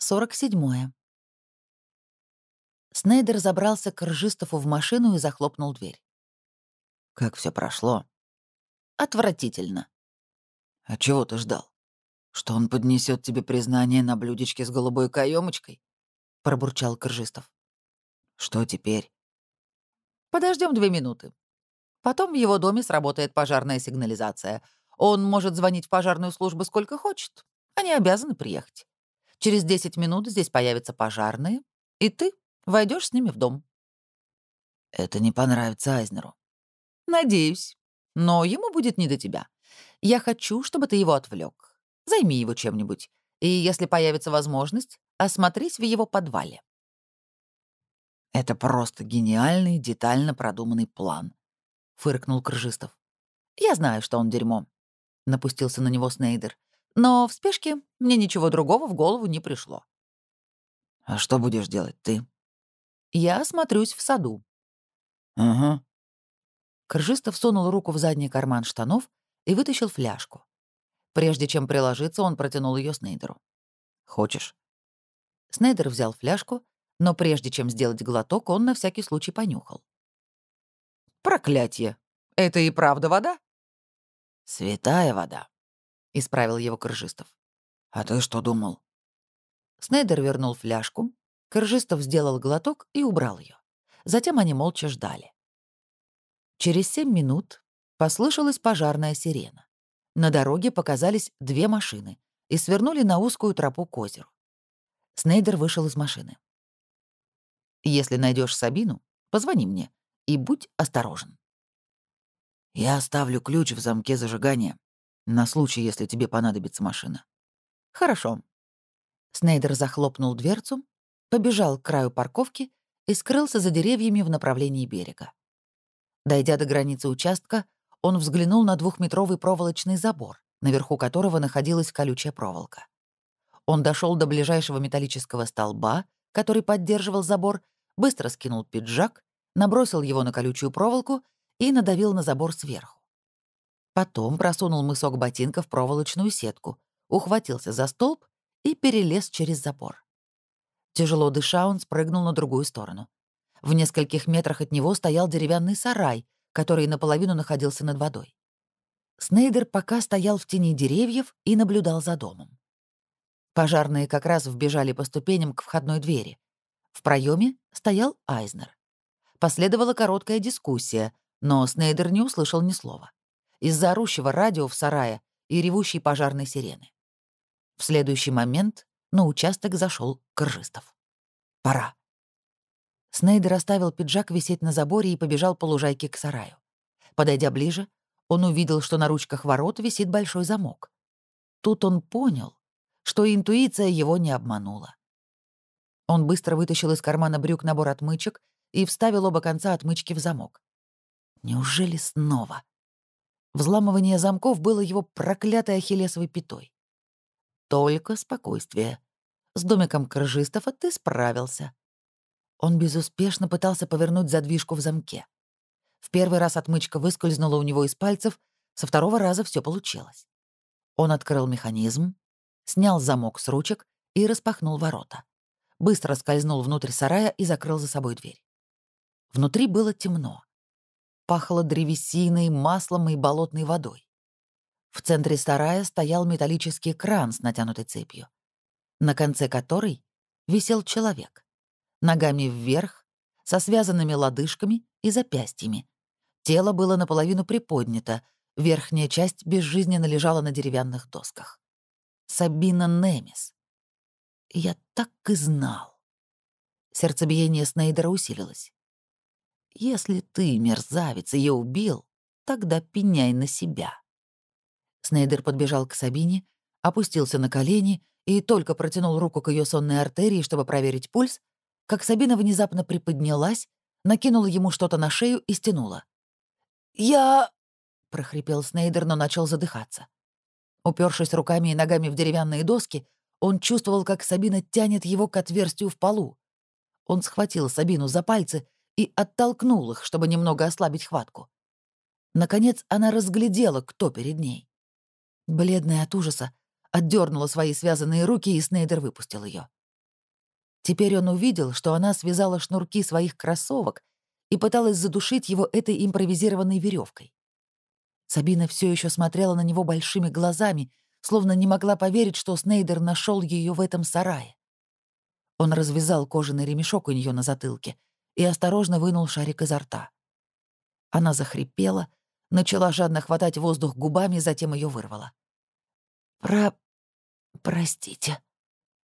47. Снейдер забрался к Ржистову в машину и захлопнул дверь. Как все прошло? Отвратительно. А чего ты ждал? Что он поднесет тебе признание на блюдечке с голубой каемочкой? Пробурчал Кржистов. Что теперь? Подождем две минуты. Потом в его доме сработает пожарная сигнализация. Он может звонить в пожарную службу сколько хочет. Они обязаны приехать. Через 10 минут здесь появятся пожарные, и ты войдешь с ними в дом. Это не понравится Айзнеру. Надеюсь. Но ему будет не до тебя. Я хочу, чтобы ты его отвлек. Займи его чем-нибудь. И если появится возможность, осмотрись в его подвале. Это просто гениальный, детально продуманный план, фыркнул Крыжистов. Я знаю, что он дерьмо. Напустился на него Снейдер. Но в спешке мне ничего другого в голову не пришло. А что будешь делать ты? Я осмотрюсь в саду. Ага. Крыжистов сунул руку в задний карман штанов и вытащил фляжку. Прежде чем приложиться, он протянул ее Снейдеру. «Хочешь?» Снейдер взял фляжку, но прежде чем сделать глоток, он на всякий случай понюхал. «Проклятье! Это и правда вода?» «Святая вода», — исправил его Крыжистов. «А ты что думал?» Снейдер вернул фляжку, Крыжистов сделал глоток и убрал ее. Затем они молча ждали. Через семь минут послышалась пожарная сирена. На дороге показались две машины и свернули на узкую тропу к озеру. Снейдер вышел из машины. «Если найдешь Сабину, позвони мне и будь осторожен». «Я оставлю ключ в замке зажигания на случай, если тебе понадобится машина». «Хорошо». Снейдер захлопнул дверцу, побежал к краю парковки и скрылся за деревьями в направлении берега. Дойдя до границы участка, он взглянул на двухметровый проволочный забор, наверху которого находилась колючая проволока. Он дошел до ближайшего металлического столба, который поддерживал забор, быстро скинул пиджак, набросил его на колючую проволоку и надавил на забор сверху. Потом просунул мысок ботинка в проволочную сетку, ухватился за столб и перелез через забор. Тяжело дыша, он спрыгнул на другую сторону. В нескольких метрах от него стоял деревянный сарай, который наполовину находился над водой. Снейдер пока стоял в тени деревьев и наблюдал за домом. Пожарные как раз вбежали по ступеням к входной двери. В проеме стоял Айзнер. Последовала короткая дискуссия, но Снейдер не услышал ни слова. Из-за орущего радио в сарае и ревущей пожарной сирены. В следующий момент на участок зашел Кржистов. «Пора». Снейдер оставил пиджак висеть на заборе и побежал по лужайке к сараю. Подойдя ближе, он увидел, что на ручках ворот висит большой замок. Тут он понял, что интуиция его не обманула. Он быстро вытащил из кармана брюк набор отмычек и вставил оба конца отмычки в замок. Неужели снова? Взламывание замков было его проклятой ахиллесовой пятой. Только спокойствие. С домиком крыжистов ты справился. Он безуспешно пытался повернуть задвижку в замке. В первый раз отмычка выскользнула у него из пальцев, со второго раза все получилось. Он открыл механизм, снял замок с ручек и распахнул ворота. Быстро скользнул внутрь сарая и закрыл за собой дверь. Внутри было темно. Пахло древесиной, маслом и болотной водой. В центре сарая стоял металлический кран с натянутой цепью, на конце которой висел человек ногами вверх, со связанными лодыжками и запястьями. Тело было наполовину приподнято, верхняя часть безжизненно лежала на деревянных досках. Сабина Немис. Я так и знал. Сердцебиение Снейдера усилилось. «Если ты, мерзавец, ее убил, тогда пеняй на себя». Снейдер подбежал к Сабине, опустился на колени и только протянул руку к ее сонной артерии, чтобы проверить пульс, как Сабина внезапно приподнялась, накинула ему что-то на шею и стянула. «Я...» — прохрипел Снейдер, но начал задыхаться. Упершись руками и ногами в деревянные доски, он чувствовал, как Сабина тянет его к отверстию в полу. Он схватил Сабину за пальцы и оттолкнул их, чтобы немного ослабить хватку. Наконец она разглядела, кто перед ней. Бледная от ужаса, отдернула свои связанные руки, и Снейдер выпустил ее. Теперь он увидел, что она связала шнурки своих кроссовок и пыталась задушить его этой импровизированной веревкой. Сабина все еще смотрела на него большими глазами, словно не могла поверить, что Снейдер нашел ее в этом сарае. Он развязал кожаный ремешок у нее на затылке и осторожно вынул шарик изо рта. Она захрипела, начала жадно хватать воздух губами, затем ее вырвала. «Про... простите».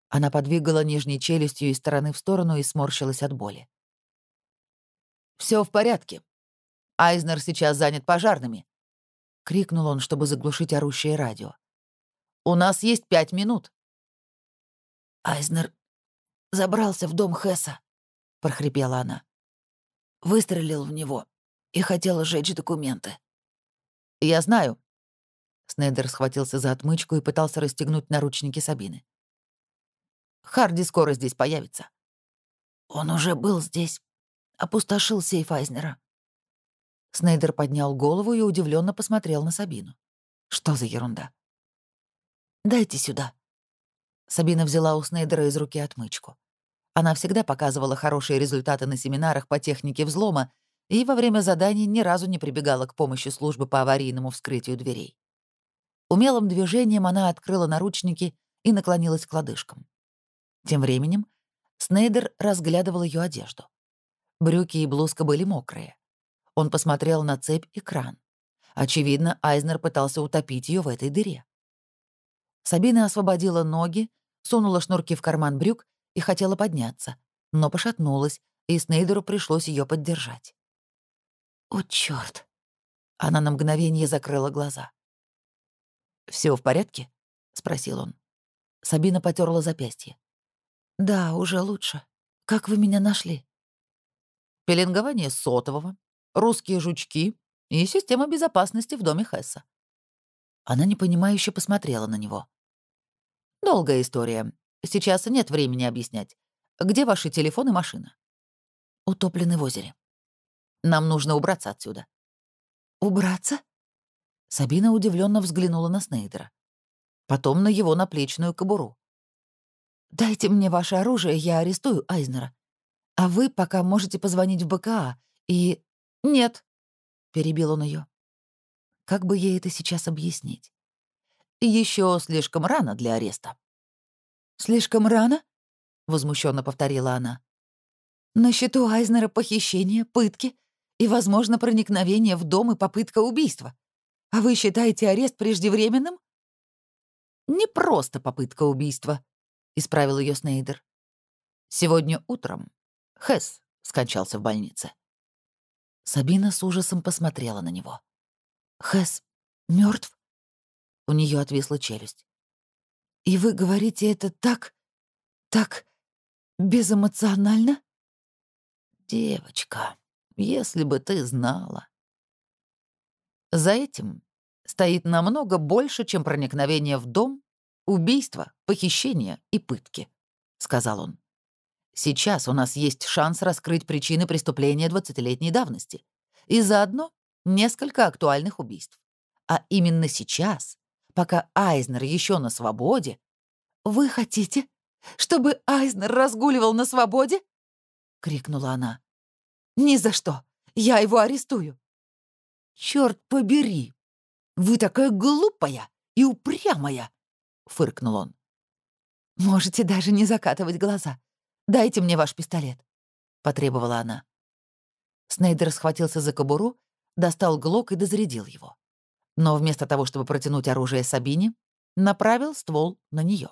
Она подвигала нижней челюстью из стороны в сторону и сморщилась от боли. Все в порядке. Айзнер сейчас занят пожарными», — крикнул он, чтобы заглушить орущее радио. «У нас есть пять минут». «Айзнер забрался в дом Хесса», — прохрипела она. Выстрелил в него и хотел сжечь документы. «Я знаю». Снейдер схватился за отмычку и пытался расстегнуть наручники Сабины. «Харди скоро здесь появится». «Он уже был здесь. Опустошил сейф Айзнера». Снейдер поднял голову и удивленно посмотрел на Сабину. «Что за ерунда?» «Дайте сюда». Сабина взяла у Снейдера из руки отмычку. Она всегда показывала хорошие результаты на семинарах по технике взлома и во время заданий ни разу не прибегала к помощи службы по аварийному вскрытию дверей. Умелым движением она открыла наручники и наклонилась к лодыжкам. Тем временем Снейдер разглядывал ее одежду. Брюки и блузка были мокрые. Он посмотрел на цепь и кран. Очевидно, Айзнер пытался утопить ее в этой дыре. Сабина освободила ноги, сунула шнурки в карман брюк и хотела подняться, но пошатнулась, и Снейдеру пришлось ее поддержать. «О, черт! Она на мгновение закрыла глаза. Все в порядке?» — спросил он. Сабина потерла запястье. «Да, уже лучше. Как вы меня нашли?» «Пеленгование сотового, русские жучки и система безопасности в доме Хесса». Она непонимающе посмотрела на него. «Долгая история. Сейчас нет времени объяснять. Где ваши телефон и машина?» «Утоплены в озере», нам нужно убраться отсюда». «Убраться?» Сабина удивленно взглянула на Снейдера. Потом на его наплечную кобуру. «Дайте мне ваше оружие, я арестую Айзнера. А вы пока можете позвонить в БКА и...» «Нет», — перебил он ее. Как бы ей это сейчас объяснить? Еще слишком рано для ареста. «Слишком рано?» — возмущенно повторила она. «На счету Айзнера похищение, пытки и, возможно, проникновение в дом и попытка убийства. А вы считаете арест преждевременным? Не просто попытка убийства, исправил ее Снейдер. Сегодня утром Хэс скончался в больнице. Сабина с ужасом посмотрела на него. Хэс мертв? У нее отвисла челюсть. И вы говорите это так, так безэмоционально? Девочка, если бы ты знала. За этим стоит намного больше, чем проникновение в дом, убийство, похищение и пытки, — сказал он. Сейчас у нас есть шанс раскрыть причины преступления 20-летней давности и заодно несколько актуальных убийств. А именно сейчас, пока Айзнер еще на свободе... «Вы хотите, чтобы Айзнер разгуливал на свободе?» — крикнула она. «Ни за что! Я его арестую!» «Чёрт побери! Вы такая глупая и упрямая!» — фыркнул он. «Можете даже не закатывать глаза. Дайте мне ваш пистолет», — потребовала она. Снейдер схватился за кобуру, достал глок и дозарядил его. Но вместо того, чтобы протянуть оружие Сабине, направил ствол на нее.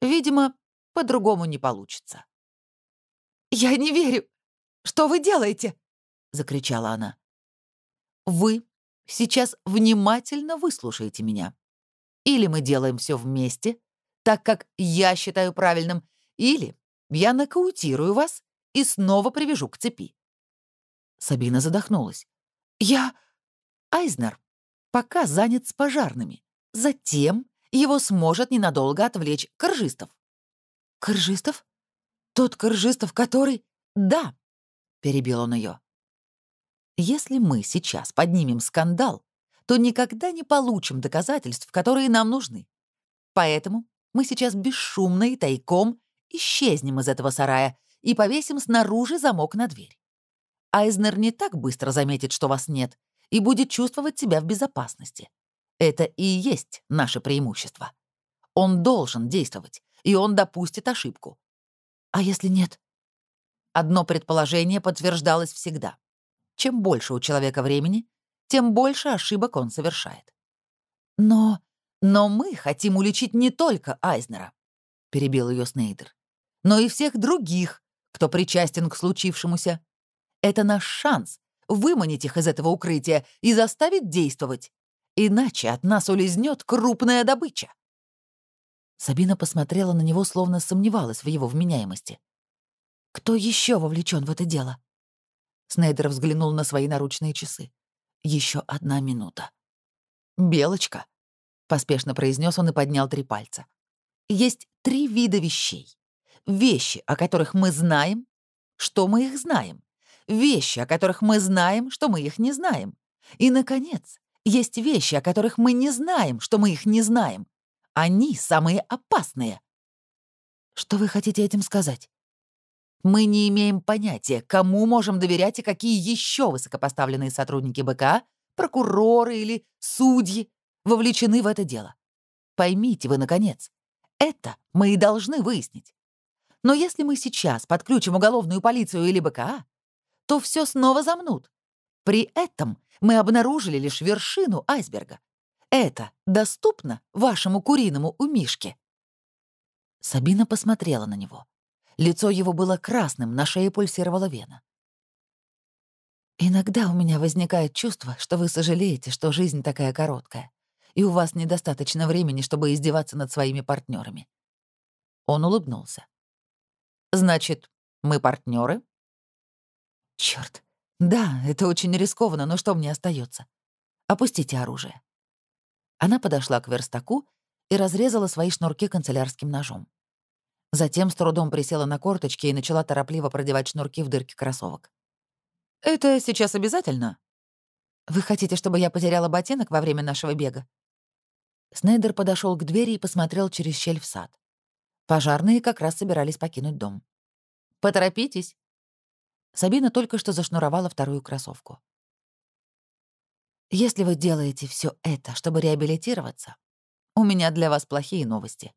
Видимо, по-другому не получится. «Я не верю!» Что вы делаете?» — закричала она. «Вы сейчас внимательно выслушаете меня. Или мы делаем все вместе, так как я считаю правильным, или я нокаутирую вас и снова привяжу к цепи». Сабина задохнулась. «Я... Айзнер пока занят с пожарными. Затем его сможет ненадолго отвлечь Коржистов». «Коржистов? Тот Коржистов, который...» «Да, — перебил он ее. «Если мы сейчас поднимем скандал, то никогда не получим доказательств, которые нам нужны. Поэтому мы сейчас бесшумно и тайком исчезнем из этого сарая и повесим снаружи замок на дверь. Айзнер не так быстро заметит, что вас нет, и будет чувствовать себя в безопасности. Это и есть наше преимущество. Он должен действовать, и он допустит ошибку. А если нет? Одно предположение подтверждалось всегда. Чем больше у человека времени, тем больше ошибок он совершает. Но... но мы хотим уличить не только Айзнера, — перебил ее Снейдер, но и всех других, кто причастен к случившемуся. Это наш шанс выманить их из этого укрытия и заставить действовать. Иначе от нас улизнет крупная добыча. Сабина посмотрела на него, словно сомневалась в его вменяемости. «Кто еще вовлечен в это дело?» Снейдер взглянул на свои наручные часы. Еще одна минута. «Белочка», — поспешно произнес он и поднял три пальца. «Есть три вида вещей. Вещи, о которых мы знаем, что мы их знаем. Вещи, о которых мы знаем, что мы их не знаем. И, наконец, есть вещи, о которых мы не знаем, что мы их не знаем. Они самые опасные. Что вы хотите этим сказать? Мы не имеем понятия, кому можем доверять и какие еще высокопоставленные сотрудники БК, прокуроры или судьи вовлечены в это дело. Поймите вы, наконец, это мы и должны выяснить. Но если мы сейчас подключим уголовную полицию или БКА, то все снова замнут. При этом мы обнаружили лишь вершину айсберга. Это доступно вашему куриному умишке?» Сабина посмотрела на него. Лицо его было красным, на шее пульсировала вена. «Иногда у меня возникает чувство, что вы сожалеете, что жизнь такая короткая, и у вас недостаточно времени, чтобы издеваться над своими партнерами. Он улыбнулся. «Значит, мы партнеры? Черт, да, это очень рискованно, но что мне остается? Опустите оружие. Она подошла к верстаку и разрезала свои шнурки канцелярским ножом. Затем с трудом присела на корточки и начала торопливо продевать шнурки в дырки кроссовок. «Это сейчас обязательно?» «Вы хотите, чтобы я потеряла ботинок во время нашего бега?» Снейдер подошел к двери и посмотрел через щель в сад. Пожарные как раз собирались покинуть дом. «Поторопитесь!» Сабина только что зашнуровала вторую кроссовку. Если вы делаете все это, чтобы реабилитироваться, у меня для вас плохие новости.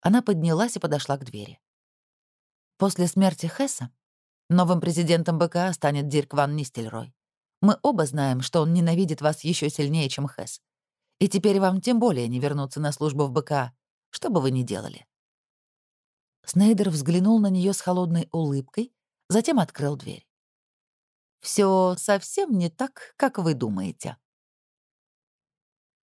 Она поднялась и подошла к двери. После смерти Хесса новым президентом БКА станет Дирк Ван Нистельрой. Мы оба знаем, что он ненавидит вас еще сильнее, чем Хесс. И теперь вам тем более не вернуться на службу в БКА, что бы вы ни делали. Снейдер взглянул на нее с холодной улыбкой, затем открыл дверь. Все совсем не так, как вы думаете.